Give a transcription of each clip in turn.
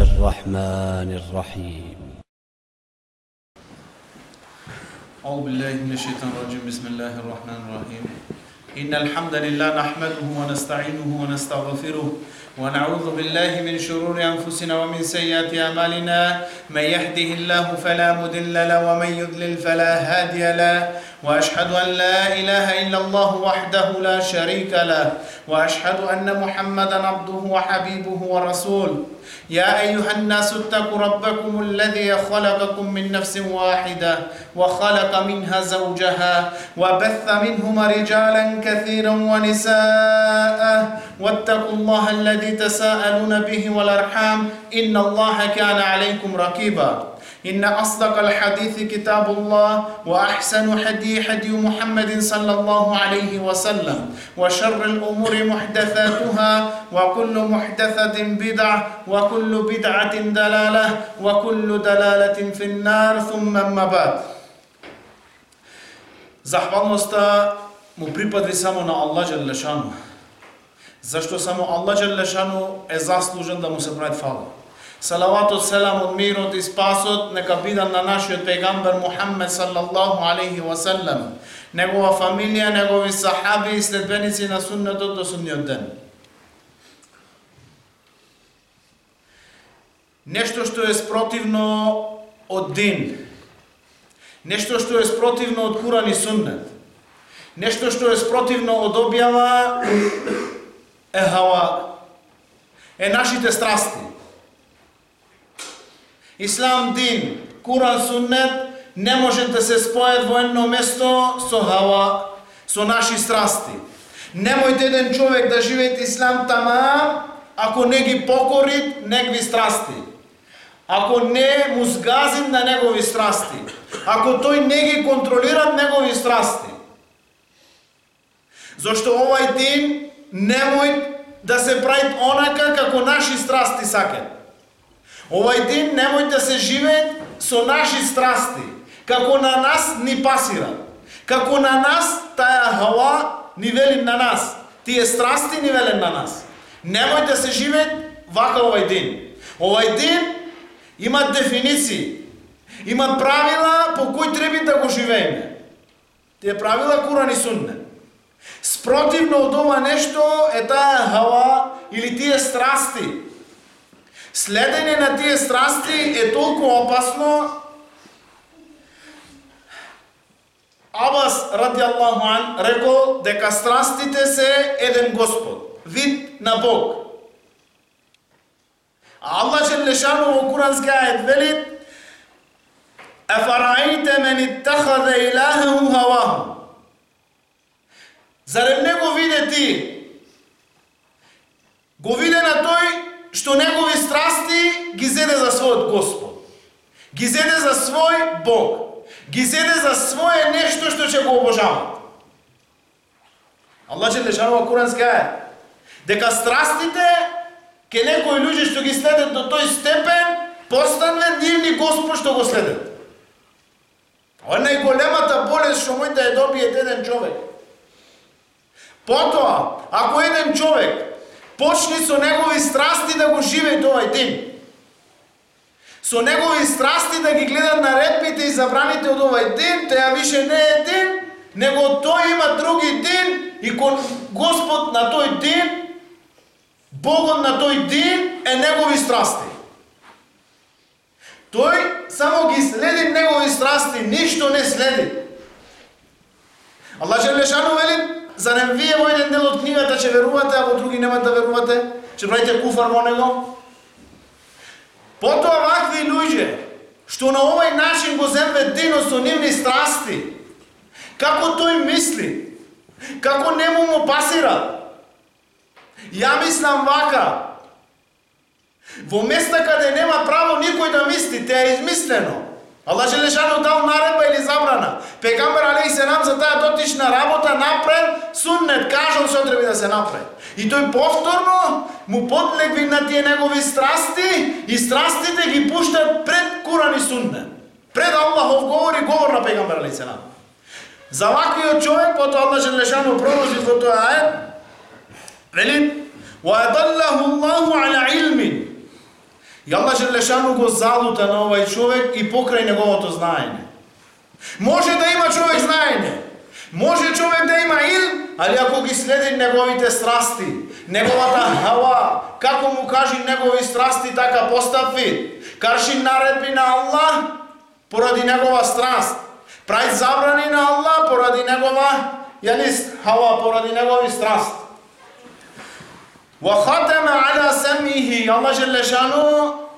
الرحمن الرحيم. أعوذ بالله من الشيطان الرجيم. بسم الله الرحمن الرحيم. إن الحمد لله نحمده ونستعينه ونستغفره ونعوذ بالله من شرور أنفسنا ومن سيئات أعمالنا. من يهده الله فلا مضل له ومن يضلل فلا هادي له. وأشهد أن لا إله إلا الله وحده لا شريك له. وأشهد أن محمدا عبده وحبيبه ورسوله يا أيها الناس اتقوا ربكم الذي خلقكم من نفس واحدة وخلق منها زوجها وبث منهما رجالا كثيرا ونساء. واتقوا الله الذي الذي تساءلون به والأرحام إن الله كان عليكم رقيبا إن أصدق الحديث كتاب الله وأحسن حديث حدي محمد صلى الله عليه وسلم وشر الأمور محدثاتها وكل محدثة بدعة وكل بدعة دلالة وكل دلالة في النار ثم ما بعد Zahvalnost mu pripadni samo na Allah Đalešanu. Зашто само Аллах Джелешану е заслужен да му се прави фала. Салаватот, селамот, мирот и спасот нека бидат на нашиот пегамбер Мухаммед саллаллаху алейхи ва саллам, негова фамилија, негови сахаби и следбеници на суннетот до сунниот ден. Нешто што е спротивно од дин, нешто што е спротивно од Куран и Суннет, нешто што е спротивно од објава е хава, е нашите страсти. Ислам дин, Куран Суннет не може да се спојат во едно место со хава, со наши страсти. Немојте еден човек да живеете Ислам тама, ако не ги покорит негови страсти. Ако не му сгазим на негови страсти. Ако тој не ги контролира негови страсти. Зошто овај дин немој да се прави онака како наши страсти сакат. Овај ден немој да се живеат со наши страсти, како на нас ни пасира. Како на нас таа хава ни вели на нас. Тие страсти ни велен на нас. Немој да се живеат вака овај ден. Овај ден има дефиниции, има правила по кои треба да го живееме. Тие правила Куран и Сунне. Спротивно од ова нешто е таа хава или тие страсти Следење на тие страсти е толку опасно. Абас ради Аллаху ан рекол дека страстите се еден Господ, вид на Бог. А Аллах Желешану во Куранска ајет вели Ефараите мен иттахаде илахеху хаваху. Зарем не го виде ти? Го виде на тој што негови страсти ги зеде за својот Господ. Ги зеде за свој Бог. Ги зеде за своје нешто што ќе го обожават. Аллах ќе лежава Куранска ајет. Дека страстите ке некои луѓе што ги следат до тој степен, постане нивни Господ што го следат. Ова е најголемата болест што може да ја добие еден човек. Потоа, ако еден човек почне со негови страсти да го живее тој ден. Со негови страсти да ги гледа наредбите и забраните од овај ден, тоа више не е ден, него тој има други ден и кон Господ на тој ден, Богот на тој ден е негови страсти. Тој само ги следи негови страсти, ништо не следи. Аллах Желешану вели, Зарем вие во еден дел од книгата ќе верувате, а во други нема да верувате? Ќе правите куфар во него? Потоа вакви луѓе, што на овој начин го земве денот со нивни страсти, како тој мисли, како нему му пасира. Ја мислам вака. Во места каде нема право никој да мисли, те е измислено. Аллах Желешану дал наредба или забрана. Пегамбер Али се нам за таа дотична работа направил суннет, кажал што треба да се направи. И тој повторно му подлегви на тие негови страсти и страстите ги пушта пред Куран и суннет. Пред Аллахов говор и говор на Пегамбер Али се нам. За ваквиот човек, потоа Аллах Желешану продолжи во тоа ајет, вели: "Ва اللَّهُ Аллаху عِلْمٍ И Аллах Желешану го залута на овај човек и покрај неговото знаење. Може да има човек знаење, може човек да има ил, али ако ги следи неговите страсти, неговата хава, како му кажи негови страсти, така постапи, карши наредби на Аллах поради негова страст, прај забрани на Аллах поради негова јали хава, поради негови страст. وَخَتَمَ عَلَى ала Аллах Желешану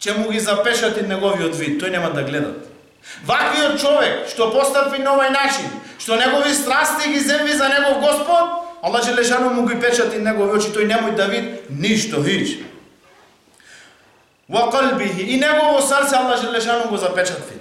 ќе му ги запешати неговиот вид, тој нема да гледат. Ваквиот човек што постапи на овај начин, што негови страсти ги земви за негов Господ, Аллах Желешану му ги печати негови очи, тој немој да вид ништо, видиш. وَقَلْبِهِ и негово срце Аллах Желешану го запечатви.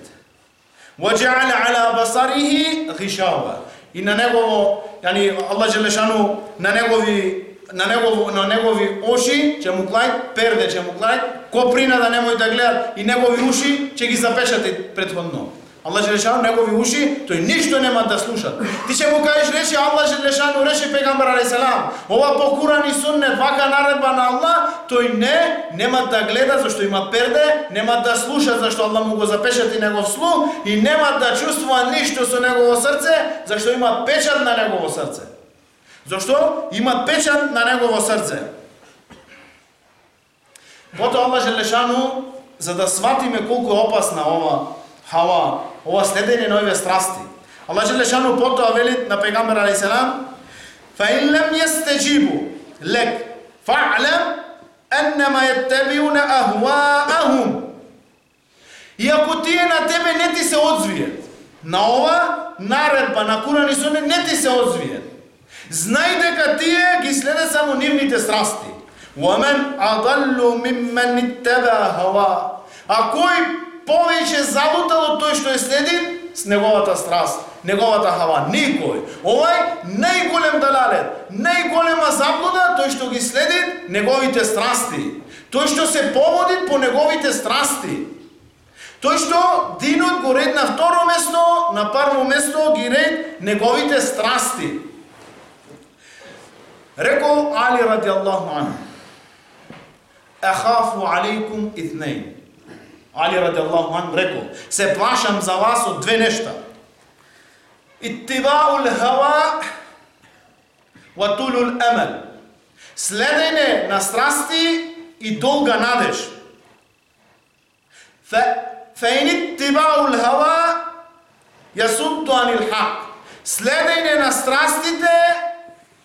وَجَعَلَ عَلَى بَصَرِهِ ала. И на негово, јани Аллах Желешану на негови на негови, на негови оши ќе му клај перде, ќе му клај коприна да немој да гледат и негови уши ќе ги запечати предходно. Аллах Желешану негови уши, тој ништо нема да слушат. Ти ќе му кажеш речи Аллах Желешану, речи пегамбар алейхиссалам. Ова покуран и Суннет, вака наредба на Аллах, тој не нема да гледа зашто има перде, нема да слуша зашто Аллах му го запечати негов слух и нема да чувствува ништо со негово срце зашто има печат на негово срце. Зошто? Има печат на негово срце. Потоа Аллах Желешану, за да сватиме колку е опасна ова хава, ова следење на овие страсти. Аллах Желешану потоа вели на пегамбер Алиселам, فَإِنْ لَمْ лем لَكْ فَعْلَمْ أَنَّمَا еннема أَهْوَاءَهُمْ. И ако тие на тебе не ти се одзвијат, на ова наредба на Куран и Сунет не ти се одзвијат, Знај дека тие ги следе само нивните страсти. Уамен адаллу миммен иттеба хава. А кој повеќе забутал од тој што е следи с неговата страст, неговата хава. Никој. Овај најголем далалет, најголема заблуда тој што ги следи неговите страсти. Тој што се поводи по неговите страсти. Тој што динот го ред на второ место, на прво место ги ред неговите страсти. Рекол Али ради Аллаху анhu, Ахафу алейкум итнейн. Али ради Аллаху анhu рекол, се плашам за вас од две нешта. Иттибаул хава ва тулул амал. Следење на страсти и долга надеж. Фаин иттибаул хава јасудду анил лхак. Следење на страстите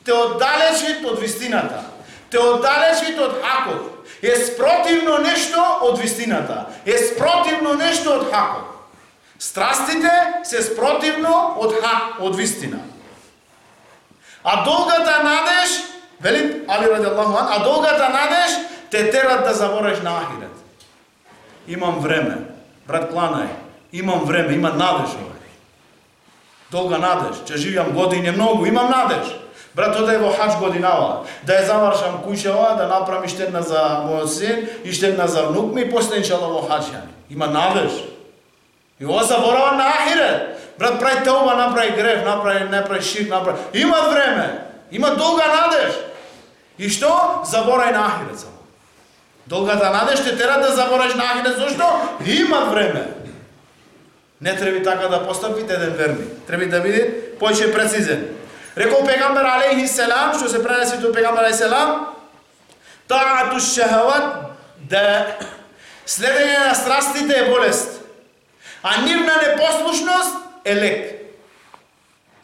те оддалечит од вистината, те оддалечит од хакот, е спротивно нешто од вистината, е спротивно нешто од хакот. Страстите се спротивно од хак, од вистина. А долгата надеж, вели Али ради Аллаху а долгата надеж те терат да забореш на ахирет. Имам време, брат Кланај, имам време, има надеж овај. Долга надеж, ќе живеам години многу, имам надеж. Брат, одај во хач годинава, да ја завршам куќава, да направам иштедна за мојот син, иштедна за внук ми и после иншала во хач Има надеж. И ова заборава на ахире. Брат, прај тауба, направи греф, направи, направи ширк, направи. Има време. Има долга надеж. И што? Заборај на ахирет само. Долгата надеж те тера да забораш на ахирет, зашто? Има време. Не треба така да постапите еден верни. Треба да биде поише прецизен. Рекол пегамбер алейхи селам, што се пренеси до пегамбер алейхи селам, таату шахават да следење на страстите е болест, а нивна непослушност е лек.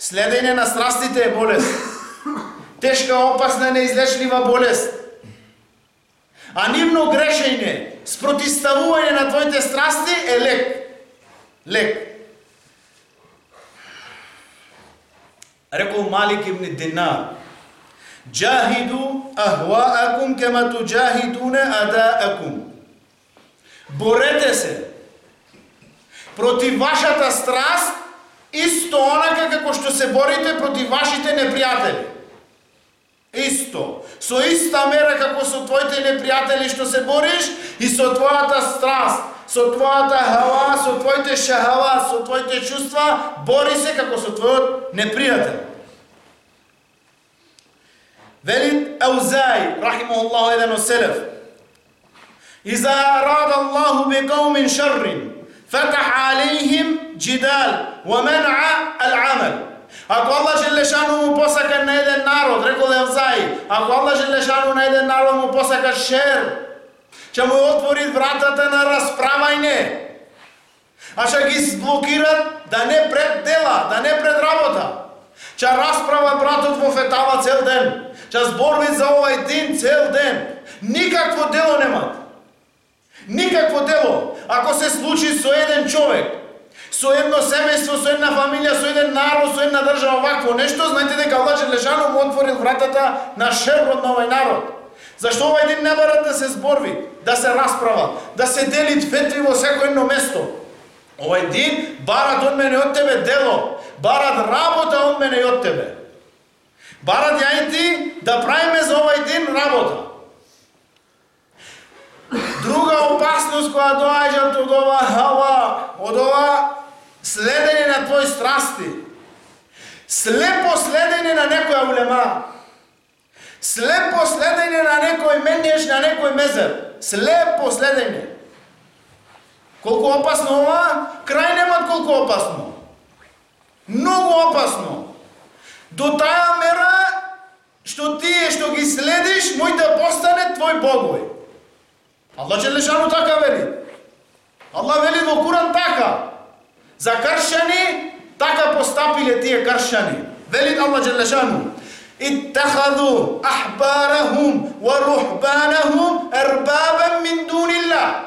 Следење на страстите е болест. Тешка, опасна, неизлечлива болест. А нивно грешење, спротиставување на твоите страсти е лек. Лек. Рекол Малик ибн Динар, Джахиду ахваакум кема туджахидуне адаакум. Борете се против вашата страст исто онака како што се борите против вашите непријатели. Исто. Со иста мера како со твоите непријатели што се бориш и со твојата страст, со твојата хава, со твоите шахава, со твоите чувства, бори се како со твојот непријател. Вели Аузај, рахимахуллаху еден од селев, Иза рада Аллаху би каумин шаррин, фатах алейхим джидал, ва мен'a ал-амал. Ако Аллах Желешану му посака на еден народ, рекол Евзаи, ако Аллах Желешану на еден народ му посака шер, ќе му отвори вратата на расправање. а ќе ги сблокират да не пред дела, да не пред работа. Ќе расправа братот во фетава цел ден, ќе зборви за овај ден цел ден. Никакво дело немат. Никакво дело. Ако се случи со еден човек, со едно семејство, со една фамилија, со еден народ, со една држава вакво нешто, знаете дека Аллах Желешану му отворил вратата на шерот на овој народ. Зашто овај ден не барат да се зборви, да се расправа, да се дели фетви во секој едно место. Овај ден барат од мене од тебе дело, барат работа од мене и од тебе. Барат ја и ти да правиме за овај ден работа. Друга опасност која доаѓа од ова ова, од ова следење на твои страсти, слепо следење на некоја улема, слепо следење на некој менеш, на некој мезер, слепо следење. Колку опасно ова? Крај немат колку опасно. Многу опасно. До таа мера што тие што ги следиш, мој да постане твој богој. Аллах Джелешану така вели. Аллах вели во Куран така. За кршани, така постапиле тие кршани. Вели Аллах Джелешану. اتخذوا أحبارهم ورهبانهم أربابا من دون الله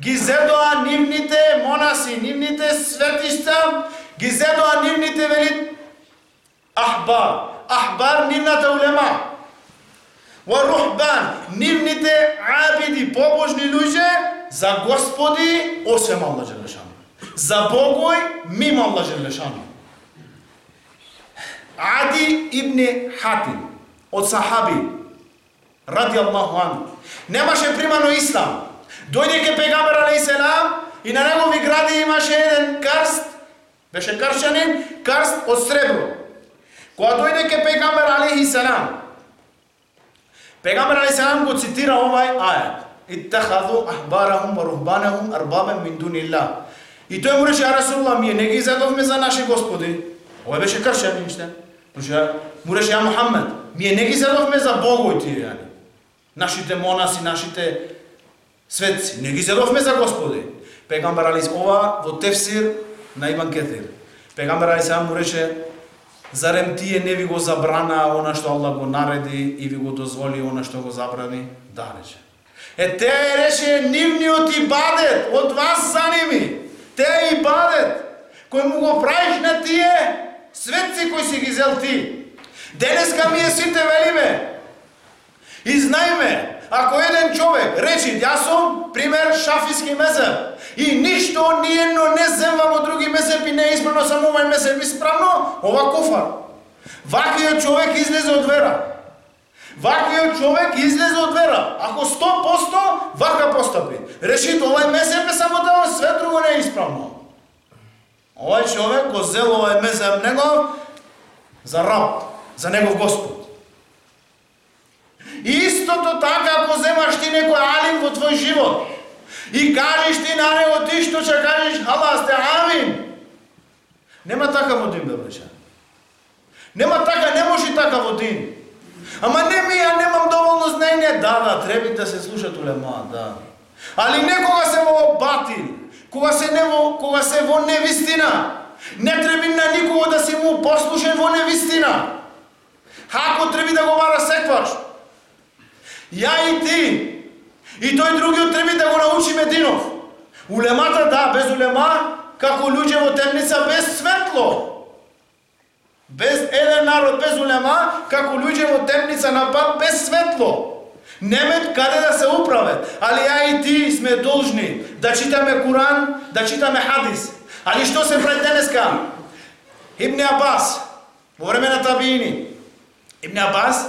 ги зедоа нивните монаси, нивните светишта, ги зедоа нивните вели ахбар. Ахбар нивната улема. Ва рухбан, нивните абиди, побожни луѓе за Господи, осем Аллах Желешану. За Богој, мимо Аллах Желешану. Ади ибн Хатим, од сахаби, ради Аллаху ан, немаше примано ислам. Дојде ке пегамбер алейхиселам и на негови гради имаше еден карст, беше каршанин, карст од сребро. Кога дојде ке пегамбер алейхиселам, Пегамбер алейхиселам го цитира овај ајат. Иттахаду ахбарахум ва рухбанахум арбабен мин дунилlah. И тој му рече, а Расулулlah, ние не ги изедовме за наши господи. Ова беше кршен ниште. Му рече, ја Мухаммед, ние не ги зедовме за богој тие, јани. Нашите монаси, нашите светци, не ги зедовме за господи. Пегамбар али ова во тефсир на Иван Кетир. Пегамбар али му рече, Зарем тие не ви го забрана она што Аллах го нареди и ви го дозволи она што го забрани? Да, рече. Е, те рече нивниот ибадет, од вас за ними. Те ибадет, кој му го правиш на тие светци кои си ги зел ти. Денеска ми е сите велиме. И знаеме, ако еден човек речи, јас сум, пример, шафиски месеп, и ништо ниедно не земам од други месепи не е исправно, само овај месеп исправно, ова куфар. Вакиот човек излезе од вера. Вакиот човек излезе од вера. Ако 100% вака постапи. Реши овај месеп е само да све друго не е исправно. Овај човек го зел овај мезем негов за раб, за негов Господ. Истото така ако земаш ти некој алим во твој живот, и кажеш ти на него ти што ќе кажеш ала сте амин. Нема така во дин, бебреча. Нема така, не може така во дин. Ама не ми, ја немам доволно знаење. Да, да, треба да се слушат улема, да. Али некога се во батил, кога се не во, кога се во невистина, не треба на никого да се му послушен во невистина. Ако треба да го бара секваш. Ја и ти, И тој другиот треба да го научи Мединов. Улемата да, без улема, како луѓе во темница без светло. Без еден народ без улема, како луѓе во темница на пат без светло. Немет каде да се управат. Али ја и ти сме должни да читаме Куран, да читаме хадис. Али што се прави денеска? Ибн Абас, во време на табиини, Ибн Абас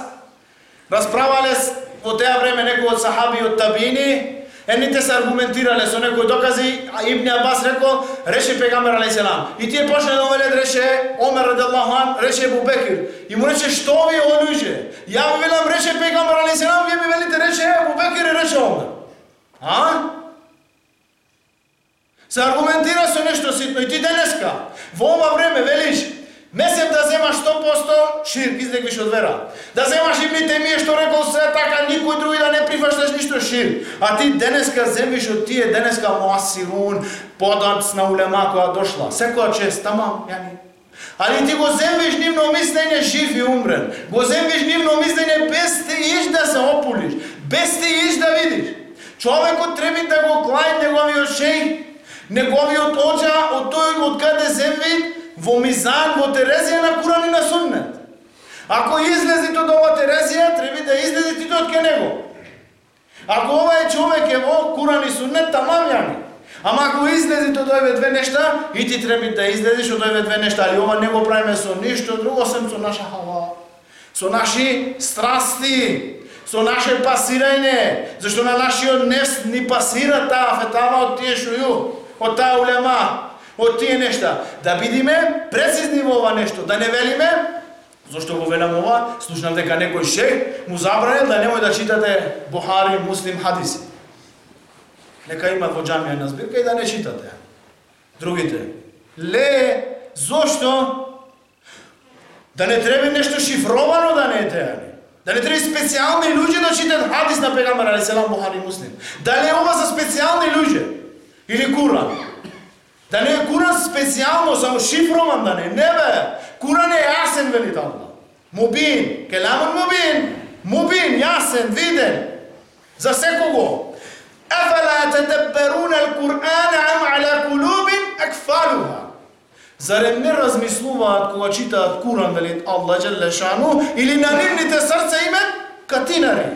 расправале во теа време некој од сахаби од Табиини. Едните се аргументирале со некои докази, а Ибн Абас реко, реше пегамбер алейхиселам. И тие почнале да велат да реше Омер радијаллаху ан, реше Абу Бекир. И му рече што ви о? Ја ви велам реше пегамбер алейхиселам, вие ми велите реше Абу Бекир и реше Омер. А? Се аргументира со нешто ситно и ти денеска, во ова време велиш, Месем да земаш 100% ширк, излегвиш од вера. Да земаш ибните мие што рекол се така, никој други да не прифашташ ништо ширк. А ти денеска земиш од тие, денеска муасирун, подац на улема која дошла. Секоја чест, тамам, јани. Али ти го земиш нивно мислење жив и умрен. Го земиш нивно мислење без ти иш да се опулиш, без ти иш да видиш. Човекот треба да го клај неговиот шеј, неговиот оджа од тој од каде земви, во мизан, во Терезија на Куран и на Суннет. Ако излези од ова Терезија, треба да излези ти од ке него. Ако ова е човек е во Куран и Суннет, тамам јани. Ама ако излези од овие две нешта, и ти треба да излезеш од овие две нешта, али ова не го правиме со ништо друго, сем со наша хава. Со наши страсти, со наше пасирање, зашто на нашиот нефс ни пасира таа фетава од тие шују, од таа улема, од тие нешта. Да бидиме прецизни во ова нешто, да не велиме Зошто го велам ова? Слушнав дека некој шех му забранил да немој да читате Бухари, Муслим, хадиси. Нека има во джамија на збирка и да не читате. Другите. Ле, зошто? Да не треба нешто шифровано да не е теани. Да не треба специјални луѓе да читат хадис на Пегамбар, али селам Бухари Муслим. Дали ова за специјални луѓе? Или Куран? Да не е Куран специјално, само шифрован да не. Не бе, Куран е јасен, вели Аллах. Мубин, Келамон мубин. Мубин, јасен, виден. За секого. Афала тадаббарун Куран ам am ala qulubin akfaluha. Зарем не размислуваат кога читаат Куран, вели Аллах джелле шану, или на нивните срца имат катинари.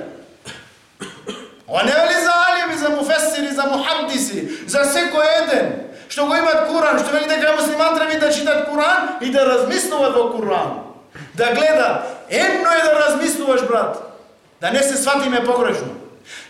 Ова не вели за алими, за муфесири, за мухаддиси, за секој еден што го имаат Куран, што вели дека муслиман треба да читат Куран и да размислуваат во Куран. Да гледат. Едно е да размислуваш, брат. Да не се сватиме погрешно.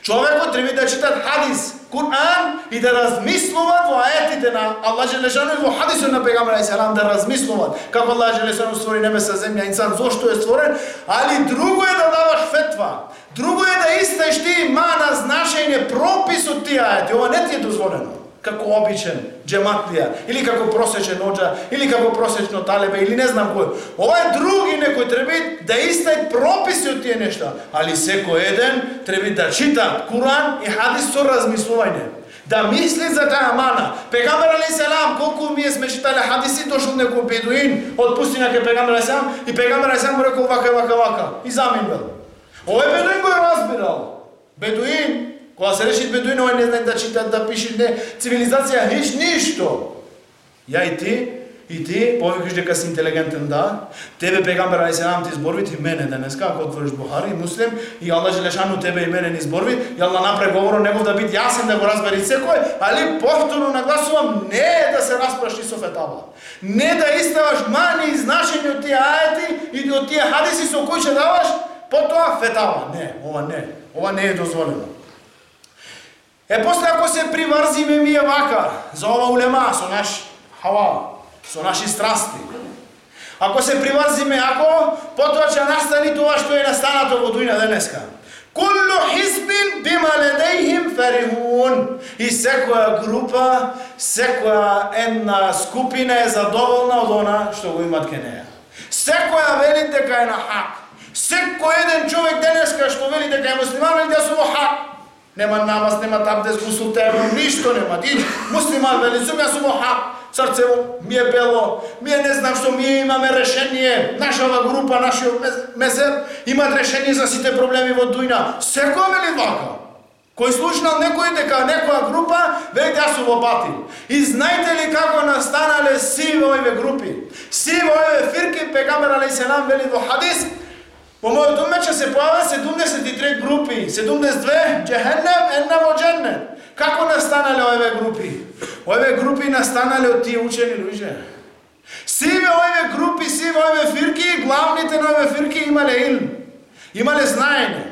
Човекот треба да читат хадис, Куран и да размислуваат во аетите на Аллах Желешану и во хадисот на Пегамбар Исалам да размислуваат како Аллах Желешану створи небеса, земја, инсан, зошто е створен, али друго е да даваш фетва. Друго е да истеш ти мана значење пропис од тие аети. Ова не ти е дозволено како обичен джематлија, или како просечен оджа, или како просечно талебе, или не знам кој. Ова е други некој треба да истај прописи од тие нешта, али секој еден треба да чита Куран и хадис со размислување. Да мисли за таа мана. Пегамбер али селам, колку ми сме читале хадиси, дошол некој бедуин од пустина ке Пегамбер али селам и Пегамбер али селам рекол вака, вака, вака. И заминбел. Овој бедуин го разбирал. Бедуин Кога се реши бедуинови не знаат да читат, да пишат, не, цивилизација хиш ништо. Ја и ти, и ти, повикаш дека си интелигентен, да. Тебе пегамбер ај селам ти изборви ти мене денеска, ако отвориш Бухари и Муслим, и Аллах Желешану тебе и мене ни изборви, и Аллах направи говоро негов да биде јасен да го разбери секој, али повторно нагласувам не е да се распраши со фетава. Не да иставаш мани и значење од тие ајати и од тие хадиси со кои ќе даваш, потоа фетава. Не, ова не. Ова не е дозволено. Е, после ако се приврзиме е вака, за ова улема, со наш хава, со наши страсти, ако се приврзиме ако, потоа ќе настани тоа што е настанато во дујна денеска. Куллу хизбин бима ледејхим ферихун. И секоја група, секоја една скупина е задоволна од она што го имат ке неја. Секоја вели дека е на хак. Секој еден човек денеска што вели дека е муслиман, вели дека е во хак. Нема намаз, нема табдес, гусул терно, ништо нема. Ти муслиман вели, сум јас сум охап, срцево ми е бело, ми е не знам што, ми имаме решение, нашава група, нашиот мезер, имат решение за сите проблеми во дујна. Секој вели вака. Кој слушнал некој дека некоја група, веќе јас сум во бати. И знаете ли како настанале сите овие групи? Сите овие фирки, пегамер алейхиселам вели во хадис, Во мојот умече се појават 73 групи, 72 джехеннем, една во дженнет. Како настанале овие групи? Овие групи настанале од тие учени луѓе. Сиве овие групи, сиве овие фирки, главните на овие фирки имале илм. Имале знаење.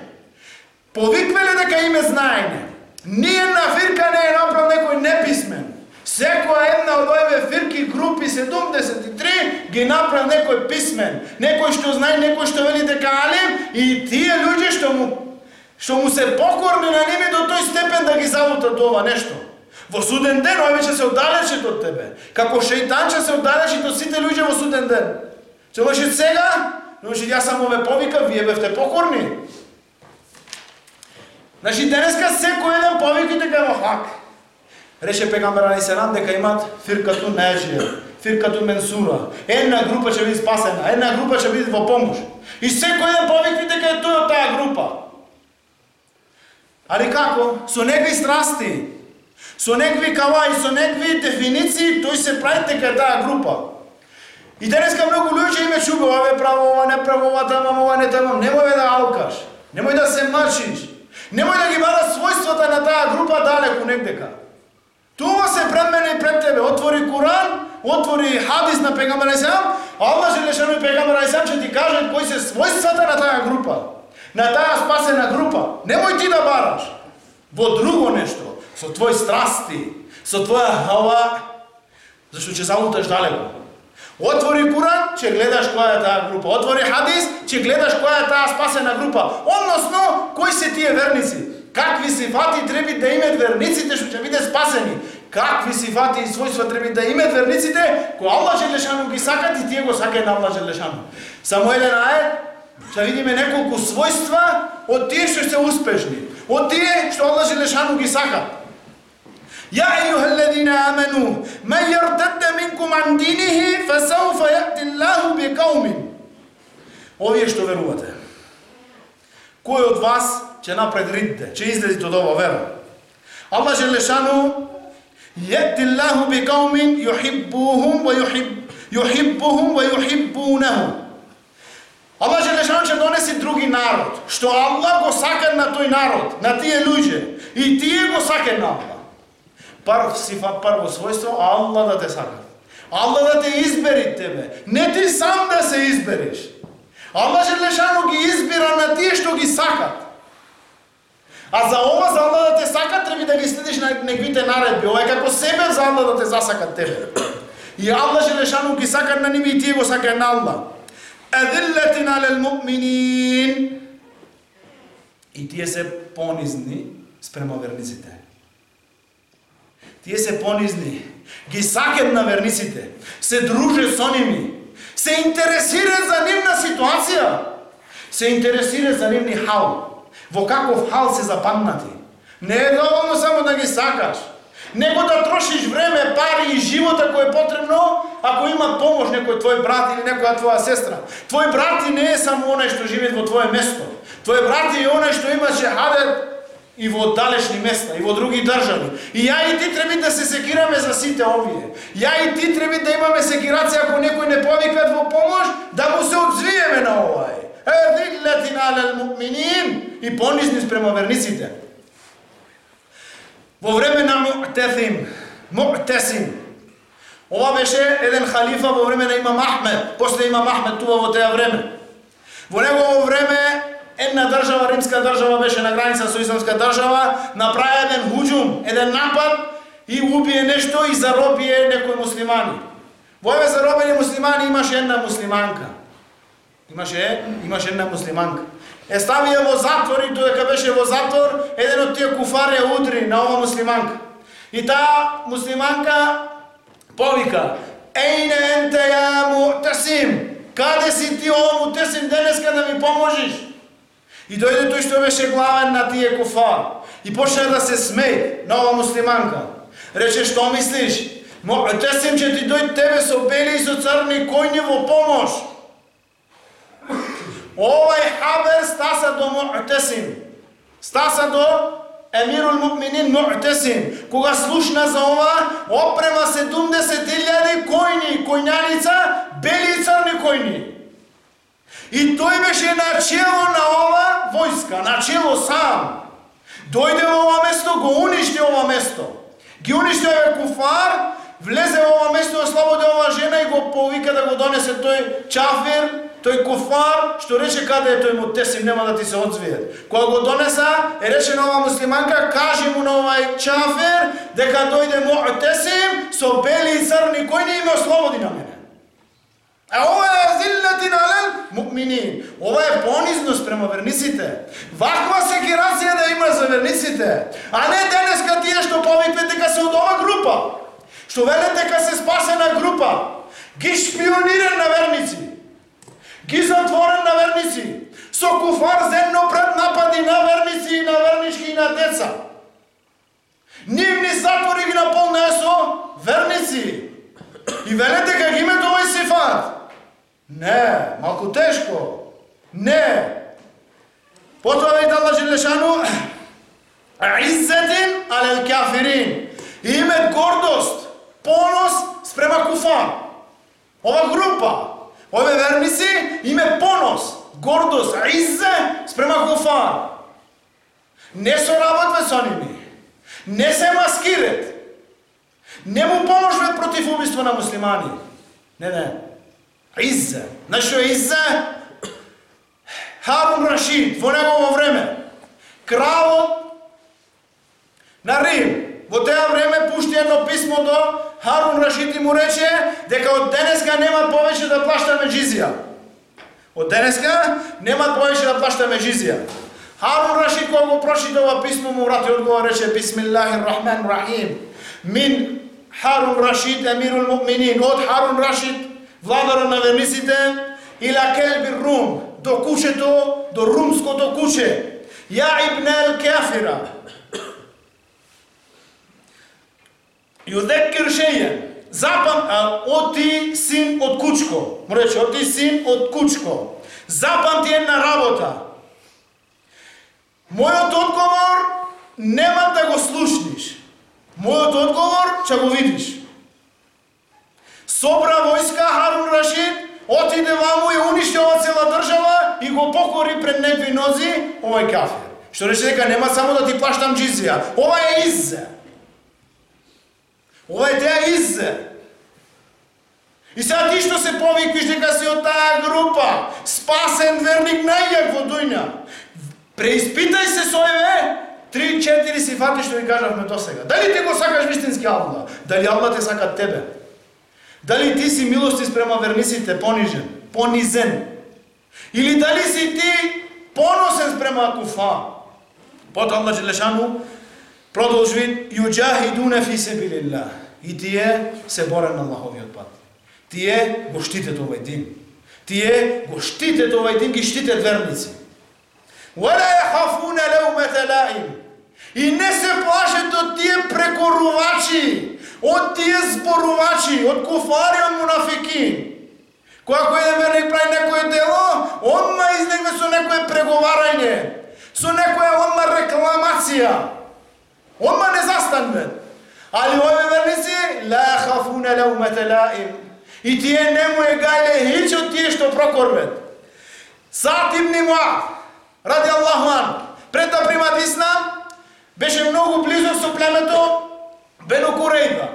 Повиквеле дека име знаење. Ниједна фирка не е направил некој неписмен. Секоја една од овие фирки групи 73 ги направи некој писмен, некој што знае, некој што вели дека алим и тие луѓе што му што му се покорни на ними до тој степен да ги залутат ова нешто. Во суден ден овие ќе се оддалечат од тебе. Како шејтанче се оддалечи од сите луѓе во суден ден. Ќе лоши сега, значи јас само ве повика, вие бевте покорни. Значи денеска секој еден повики дека во хак. Реше пегамбер али селам дека имат фиркату нежија, фиркату менсура. Една група ќе биде спасена, една група ќе биде во помош. И секој еден повики дека е тој од таа група. Али како? Со некои страсти, со некои каваи, со некои дефиниции, тој се прави дека таа група. И денеска многу луѓе име чуба, ова право, ова не право, ова тамам, ова не тамам. Немој да алкаш, немој да се мачиш, немој да ги бара својствата на таа група далеку негдека. Се пред мене и пред тебе. Отвори Куран, отвори хадис на Пегамбар Айсам, а Allah Желешану и Пегамбар Айсам ќе ти кажат кои се својствата на таа група. На таа спасена група. Немој ти да бараш во друго нешто со твои страсти, со твоја хава, зашто ќе залуташ далеко. Отвори Куран, ќе гледаш која е таа група. Отвори хадис, ќе гледаш која е таа спасена група. Односно, кои се тие верници? Какви сифати треба да имат верниците што ќе биде спасени? Какви сифати и својства треба да имат верниците кои Аллах Желешану ги сакат и тие го сакаат на Аллах Желешану. Само еден ајет, ќе видиме неколку својства од тие што се успешни, од тие што Аллах Желешану ги сакат. يا أيها الذين آمنوا من يرتد منكم عن دينه فسوف يأتي الله بقوم Овие што верувате. Кој од вас ќе напред ридде, ќе излезите од ова вера? Allah Желешану يأتي الله بقوم يحبوهم ويحب يحبهم ويحبونه Allah Желешану ќе донеси други народ, што Allah го сака на тој народ, на тие луѓе, и тие го сака на Allah. Прв сифа, прво својство, Аллах да те сака. Аллах да те избери тебе. Не ти сам да се избереш. Аллах Желешану ги избира на тие што ги сакат. А за ова, за Аллах да те сака, треба да ги следиш на неквите наредби. Ова е како себе за Аллах да те засакат тебе. И Аллах Желешану ги сака на ними и тие го сака на Аллах. Адиллатин алел му'минин. И тие се понизни спрема верниците. Тие се понизни, ги сакат на верниците, се друже со ними, се интересира за нивна ситуација, се интересира за нивни хал, во каков хал се запамнати. Не е доволно само да ги сакаш, него да трошиш време, пари и живота кој е потребно, ако има помош некој твој брат или некоја твоја сестра. Твој брат и не е само оној што живее во твое место. Твој брат е оној што има хадет и во далечни места, и во други држави. И ја и ти треба да се секираме за сите овие. Ја и ти треба да имаме секирација ако некој не повикат во помош, да му се одзвиеме на овај. Е, диллетин алел и понизни спрема верниците. Во време на Му'тесим, Му'тесим, ова беше еден халифа во време на Имам Ахмед, после Имам Ахмед тува во теа време. Во негово време една држава, римска држава беше на граница со исламска држава, направи еден худжум, еден напад и убие нешто и заробие некои муслимани. Во овие заробени муслимани имаше една муслиманка. Имаше, имаше една муслиманка. Е ставија во затвор и додека беше во затвор, еден од тие куфари ја удри на ова муслиманка. И таа муслиманка повика: Ејне енте ја му'тасим, каде си ти ово му'тасим денеска да ми поможиш? И дојде тој што беше главен на тие куфар. И почна да се смее на ова муслиманка. Рече, што мислиш? Тесим ќе ти дојде тебе со бели и со црни којни во помош. Овај хабер стаса до Му'тесим. Стаса до Емирул Мукминин Му'тесим. Кога слушна за ова, опрема 70.000 којни, којњаница, бели и црни којни. И тој беше начело на ова војска, начело сам. Дојде во ова место, го уништи ова место. Ги уништи овој куфар, влезе во ова место, и ослободи ова жена и го повика да го донесе тој чафир, тој куфар, што рече каде е тој му тесим, нема да ти се одзвие. Кога го донеса, е рече на ова муслиманка, кажи му на овај чафир, дека дојде му тесим, со бели и црни којни и ме ослободи на мене. А ова е зиллатин алел мукминин. Ова е понизност према верниците. Ваква секирација да има за верниците. А не денеска тие што повипе дека се од ова група. Што велат дека се спасена група. Ги шпионирен на верници. Ги затворен на верници. Со куфар земно пред напади на верници и на вернички и на деца. Нивни затвори ги наполнеа со верници. И велете дека ги имате овој сифат. Не, малку тешко. Не. Потоа вели Аллах Желешан Иззетин алел кафирин. Име гордост, према куфар. Ова група, ове верници, име понос, гордост, иззе спрема куфар. Не соработве со ними. Не се маскират. Не му поможат против убиство на муслимани. Не, не. Иззе. Знаеш што е Иззе? Харун Рашид, во негово време, кралот на Рим, во тоа време пушти едно писмо до Харун Рашид му рече дека од денеска нема повеќе да плаштаме джизија. Од денеска нема повеќе да плаштаме джизија. Харун Рашид кога го прочита ова писмо му врати одговор рече Бисмиллахир Рахман Рахим. Мин Харун Рашид емирул Муминин. од Харун Рашид владарот на верниците, ила келби Рум, до кучето, до румското куче. Ја ибнел кафира. Јудекир шејен. Запам, а, оти син од кучко. Му рече, оти син од кучко. Запамти една работа. Мојот одговор нема да го слушниш. Мојот одговор ќе го видиш. Собра војска Харун Рашид, отиде ваму и уништи ова цела држава и го покори пред некви нози овој кафир. Што рече дека нема само да ти плаштам джизија. Ова е иззе. Ова е теа иззе. И сега ти што се повиквиш дека си од таа група, спасен верник најјак во дујна. Преиспитај се со еве, три, четири си фати што ви кажавме до сега. Дали ти го сакаш вистински Алла? Дали Алла те сака тебе? Дали ти си милости спрема верниците понижен, понизен? Или дали си ти поносен спрема куфа? Потоа Аллах Желешану продолжи юджахидуна фи себилиллах. И тие се борат на Аллаховиот пат. Тие го штитет овој дин. Тие го штитет овој дин, ги штитет верници. Вала јахафуна лаумата лаим. И не се плашат од тие прекорувачи од тие зборувачи, од куфари, од мунафики. Која кој еден верник прави некое дело, онма изнегне со некое преговарање, со некоја онма рекламација. Онма не застанме. Али овие верници, ла хафуна лаумата лаим. И тие не му е гајле хич од тие што прокорбет. Сат ибн Муад, ради Аллаху ан, пред да примат ислам, беше многу близо со племето Бену Курейба.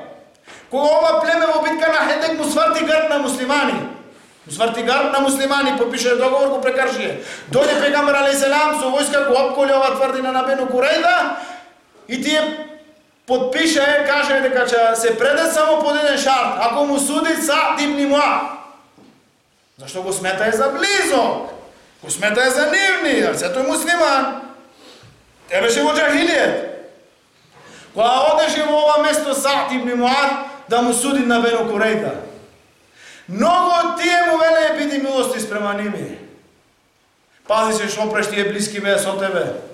Кога ова племе во битка на Хедек му сврти грб на муслимани. Му сврти грб на муслимани, попише договор, го прекршие. Дојде пегамбар алейхиселам со војска го обколи ова тврдина на Бену Курейба и тие подпише, каже дека ќе се предат само под еден шарт. Ако му суди са ибн муа. Зашто го смета е за близок? Го е за нивни, а се тој муслиман. Те беше во джахилијет. Кога одеше во ова место Саат ибн Муад да му суди на Бену Курейда. Много од тие му веле биди милости спрема ними. Пази се што преш тие блиски беа со тебе.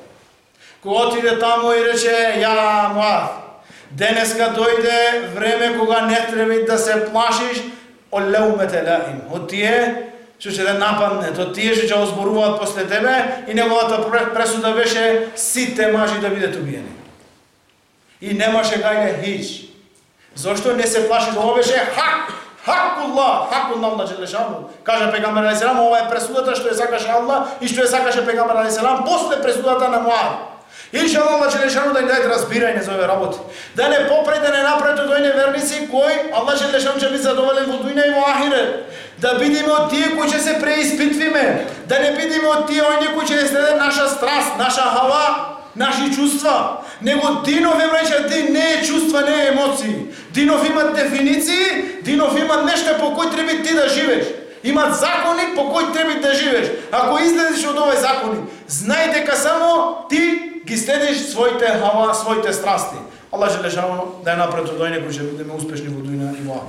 Кој отиде таму и рече, ја Муад, денеска дојде време кога не треба да се плашиш од леумете лаим. Од тие што ќе да нападнат, од тие што ќе озборуваат после тебе и неговата пресуда беше сите мажи да бидат убиени и немаше гајле да хич. Зошто не се плаши, ова беше хак, хакулла, хакулла на Джелешану. Кажа Пегамбер Алейхиселам, ова е пресудата што ја сакаше Аллах и што ја сакаше Пегамбер Алейхиселам после пресудата на Муад. Инша Аллах Желешану да им даде разбирање за овие работи. Да не попрете, не направи од ојне верници кои Аллах Желешану ќе биде задоволен во дујна и во ахирет. Да бидеме од тие кои ќе се преиспитвиме, да не бидеме од тие ојне кои ќе следат наша страст, наша хава, наши чувства. Него Динов е враќа, Дин не е чувства, не е емоции. Динов имат дефиниции, Динов имат нешто по кој треба ти да живееш. Имат закони по кои треба да живееш. Ако излезеш од овој закони, знај дека само ти ги следиш своите хава, своите страсти. Аллах ќе лешава да ја напред од кои ќе бидеме успешни во дуина и во